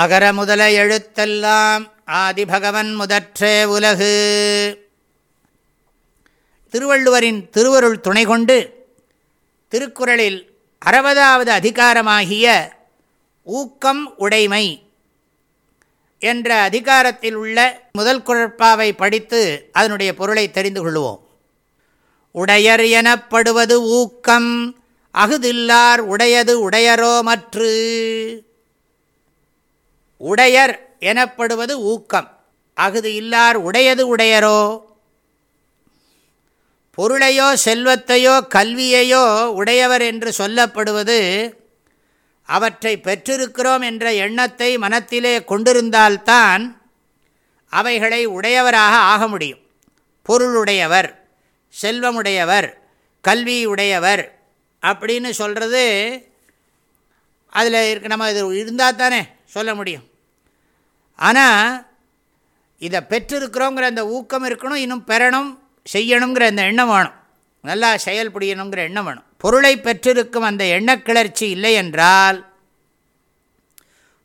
அகர முதல எழுத்தெல்லாம் ஆதிபகவன் முதற்றே உலகு. திருவள்ளுவரின் திருவருள் துணை கொண்டு திருக்குறளில் அறுபதாவது அதிகாரமாகிய ஊக்கம் உடைமை என்ற அதிகாரத்தில் உள்ள முதல் குழப்பாவை படித்து அதனுடைய பொருளை தெரிந்து கொள்வோம். உடையர் எனப்படுவது ஊக்கம் அகுதில்லார் உடையது உடையரோ மற்று. உடையர் எனப்படுவது ஊக்கம். அகுது இல்லார் உடையது உடையரோ? பொருளையோ செல்வத்தையோ கல்வியையோ உடையவர் என்று சொல்லப்படுவது அவற்றை பெற்றிருக்கிறோம் என்ற எண்ணத்தை மனத்திலே கொண்டிருந்தால்தான் அவைகளை உடையவராக ஆக முடியும். பொருளுடையவர் செல்வமுடையவர் கல்வியுடையவர் அப்படின்னு சொல்கிறது அதில் இருக்க நம்ம இது இருந்தால் தானே சொல்ல முடியும். ஆனால் இதை பெற்றிருக்கிறோங்கிற அந்த ஊக்கம் இருக்கணும் இன்னும் பெறணும் செய்யணுங்கிற அந்த எண்ணம் வேணும். நல்லா செயல்புரியணுங்கிற எண்ணம் வேணும். பொருளை பெற்றிருக்கும் அந்த எண்ணக்கிளர்ச்சி இல்லை என்றால்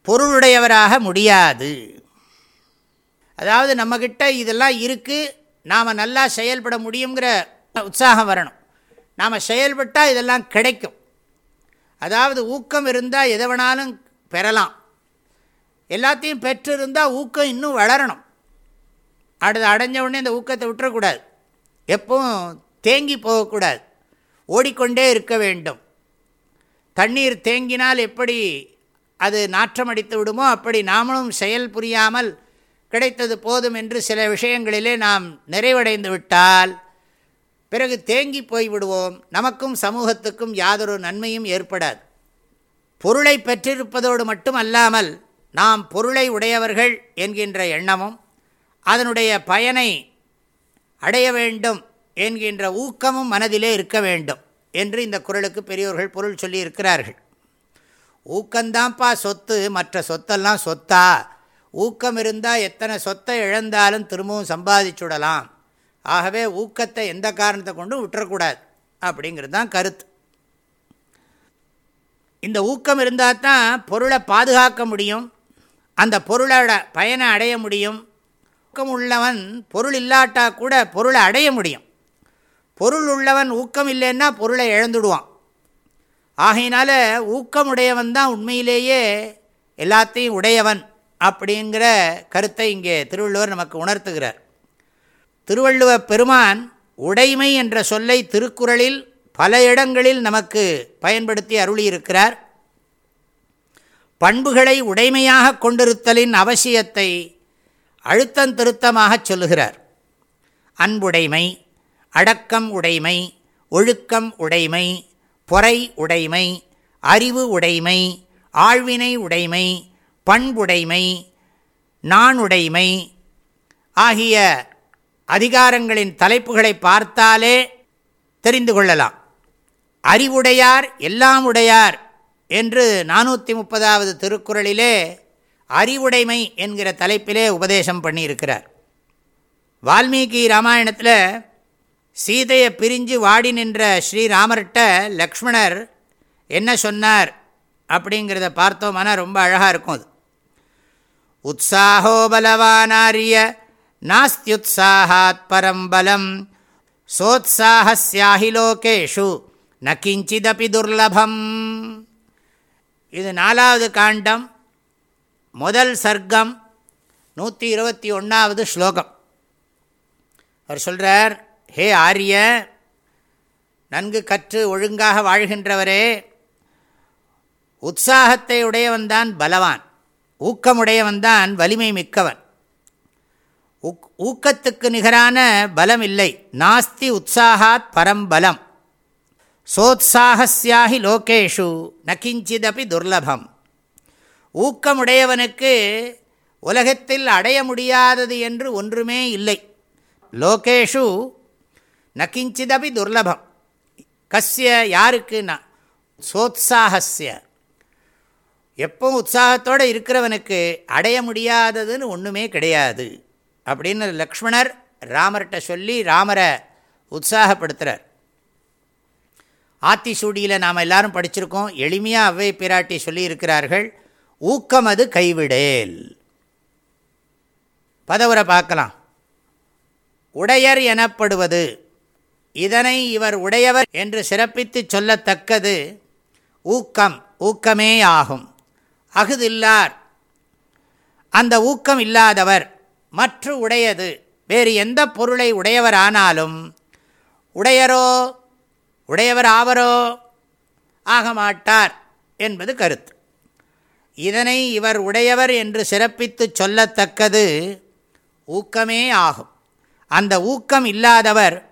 பொருளுடையவராக முடியாது. அதாவது நம்மக்கிட்ட இதெல்லாம் இருக்குது நாம் நல்லா செயல்பட முடியுங்கிற உற்சாகம் வரணும். நாம் செயல்பட்டால் இதெல்லாம் கிடைக்கும். அதாவது ஊக்கம் இருந்தால் எதை வேணாலும் பெறலாம். எல்லாத்தையும் பெற்றிருந்தால் ஊக்கம் இன்னும் வளரணும். அடுத்து அடைஞ்ச உடனே இந்த ஊக்கத்தை விட்டுறக்கூடாது. எப்பவும் தேங்கி போகக்கூடாது. ஓடிக்கொண்டே இருக்க வேண்டும். தண்ணீர் தேங்கினால் எப்படி அது நாற்றம் அடித்து விடுமோ அப்படி நாமளும் செயல் புரியாமல் கிடைத்தது போதும் என்று சில விஷயங்களிலே நாம் நிறைவடைந்து விட்டால் பிறகு தேங்கி போய்விடுவோம். நமக்கும் சமூகத்துக்கும் யாதொரு நன்மையும் ஏற்படாது. பொருளை பெற்றிருப்பதோடு மட்டும் அல்லாமல் நாம் பொருளை உடையவர்கள் என்கின்ற எண்ணமும் அதனுடைய பயனை அடைய வேண்டும் என்கின்ற ஊக்கமும் மனதிலே இருக்க வேண்டும் என்று இந்த குரலுக்கு பெரியோர்கள் பொருள் சொல்லி இருக்கிறார்கள் ஊக்கந்தான்ப்பா சொத்து மற்ற சொத்தெல்லாம் சொத்தா? ஊக்கம் இருந்தால் எத்தனை சொத்தை இழந்தாலும் திரும்பவும் சம்பாதிச்சுடலாம் ஆகவே ஊக்கத்தை எந்த காரணத்தை கொண்டும் விட்டுறக்கூடாது அப்படிங்கிறது தான் கருத்து. இந்த ஊக்கம் இருந்தால் தான் பொருளை பாதுகாக்க முடியும். அந்த பொருளோட பயனை அடைய முடியும். ஊக்கம் உள்ளவன் பொருள் இல்லாட்டா கூட பொருளை அடைய முடியும். பொருள் உள்ளவன் ஊக்கம் இல்லைன்னா பொருளை இழந்துடுவான். ஆகையினால ஊக்கமுடையவன் தான் உண்மையிலேயே எல்லாத்தையும் உடையவன் அப்படிங்கிற கருத்தை இங்கே திருவள்ளுவர் நமக்கு உணர்த்துகிறார். திருவள்ளுவ பெருமான் உடைமை என்ற சொல்லை திருக்குறளில் பல இடங்களில் நமக்கு பயன்படுத்தி அருளியிருக்கிறார். பண்புகளை உடைமையாக கொண்டிருத்தலின் அவசியத்தை அழுத்தந்திருத்தமாக சொல்லுகிறார். அன்புடைமை அடக்கம் உடைமை ஒழுக்கம் உடைமை பொறை உடைமை அறிவு உடைமை ஆழ்வினை உடைமை பண்புடைமை நானுடைமை ஆகிய அதிகாரங்களின் தலைப்புகளை பார்த்தாலே தெரிந்து கொள்ளலாம். அறிவுடையார் எல்லாம் உடையார் என்று நானூற்றி முப்பதாவது திருக்குறளிலே அறிவுடைமை என்கிற தலைப்பிலே உபதேசம் பண்ணியிருக்கிறார். வால்மீகி ராமாயணத்தில் சீதையை பிரிஞ்சு வாடி நின்ற ஸ்ரீராமர்கிட்ட லக்ஷ்மணர் என்ன சொன்னார் அப்படிங்கிறத பார்த்தோம்னா ரொம்ப அழகாக இருக்கும் அது. உற்சாகோ பலவானாரிய நாஸ்தியுத்சாகாத் பரம் பலம் சோத்சாஹியாஹி லோகேஷு ந கிஞ்சிதபி துர்லபம். இது நாலாவது காண்டம் முதல் சர்க்கம் நூற்றி இருபத்தி ஒன்றாவது ஸ்லோகம். அவர் சொல்கிறார் ஹே ஆரிய நன்கு கற்று ஒழுங்காக வாழ்கின்றவரே உற்சாகத்தை உடையவன்தான் பலவான் ஊக்கமுடையவன்தான் வலிமை மிக்கவன். ஊக்கத்துக்கு நிகரான பலம் இல்லை நாஸ்தி உற்சாகாத் பரம்பலம். சோத்சாகியாகி லோகேஷு நகிஞ்சிதபி துர்லபம். ஊக்கமுடையவனுக்கு உலகத்தில் அடைய முடியாதது என்று ஒன்றுமே இல்லை. லோகேஷு நகிஞ்சிதபி துர்லபம். கஸ்ய யாருக்குன்னா? சோத்சாகஸ்ய எப்பவும் உற்சாகத்தோடு இருக்கிறவனுக்கு அடைய முடியாததுன்னு ஒன்றுமே கிடையாது. அப்படின்னு லக்ஷ்மணர் ராமர்கிட்ட சொல்லி ராமரை உற்சாகப்படுத்துகிறார் ஆத்திசூடியில் நாம் எல்லாரும் படிச்சிருக்கோம். எளிமையாக அவ்வை பிராட்டி சொல்லியிருக்கிறார்கள் ஊக்கமது கைவிடேல். பதவரை பார்க்கலாம். உடையர் எனப்படுவது இதனை இவர் உடையவர் என்று சிறப்பித்து சொல்லத்தக்கது ஊக்கம் ஊக்கமே ஆகும். அகுதில்லார் அந்த ஊக்கம் இல்லாதவர் மற்ற உடையது வேறு எந்த பொருளை உடையவரானாலும் உடையரோ உடையவர் ஆவரோ ஆக மாட்டார் என்பது கருத்து. இதனை இவர் உடையவர் என்று சிறப்பித்து சொல்லத்தக்கது ஊக்கமே ஆகும். அந்த ஊக்கம் இல்லாதவர்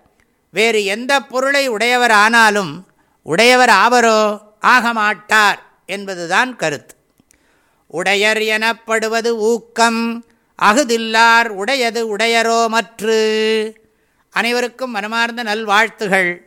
வேறு எந்த பொருளை உடையவர் ஆனாலும் உடையவர் ஆவரோ ஆக மாட்டார் என்பதுதான் கருத்து. உடையர் எனப்படுவது ஊக்கம் அகுதில்லார் உடையது உடையரோ மற்று. அனைவருக்கும் மனமார்ந்த நல்வாழ்த்துகள்.